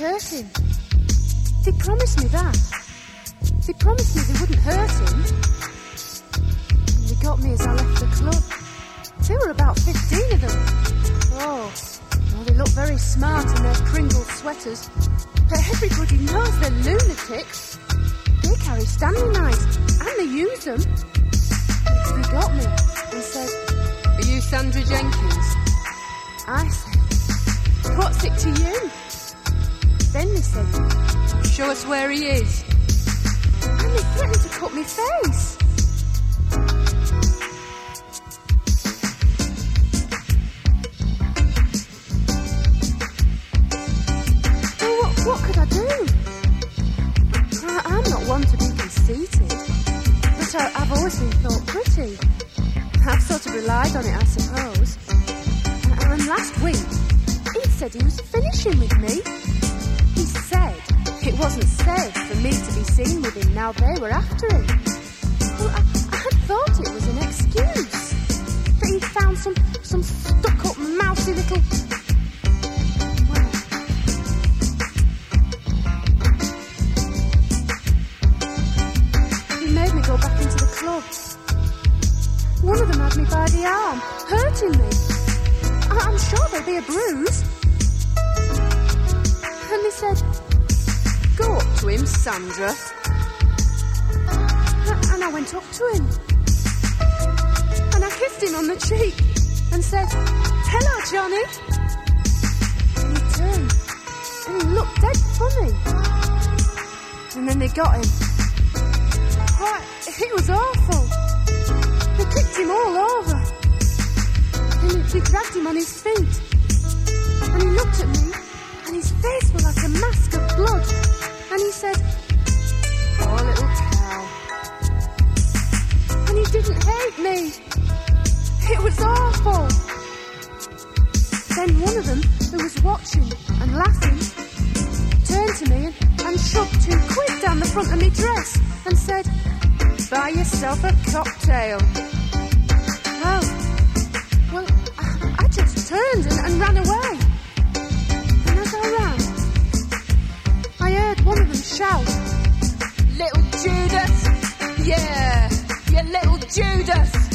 hurt him. They promised me that. They promised me they wouldn't hurt him. And they got me as I left the club. There were about 15 of them. Oh, well, they look very smart in their Pringle sweaters. But everybody knows they're lunatics. They carry Stanley knives, and they use them. They got me and said, Are you Sandra Jenkins? I said, what's it to you? Then they said, Show us where he is. and they threatened to cut me face. By the arm, hurting me. I, I'm sure there'll be a bruise. And they said, Go up to him, Sandra. and I went up to him. And I kissed him on the cheek and said, Hello, Johnny. And he turned and he looked dead funny. And then they got him. Why, it was awful. Him all over. And they dragged him on his feet. And he looked at me and his face was like a mask of blood. And he said, Poor little cow. and he didn't hate me. It was awful. Then one of them, who was watching and laughing, turned to me and, and shoved two quid down the front of me dress and said, Buy yourself a cocktail. Oh, well, I, I just turned and, and ran away. And as I ran, I heard one of them shout, Little Judas. Yeah, you little Judas.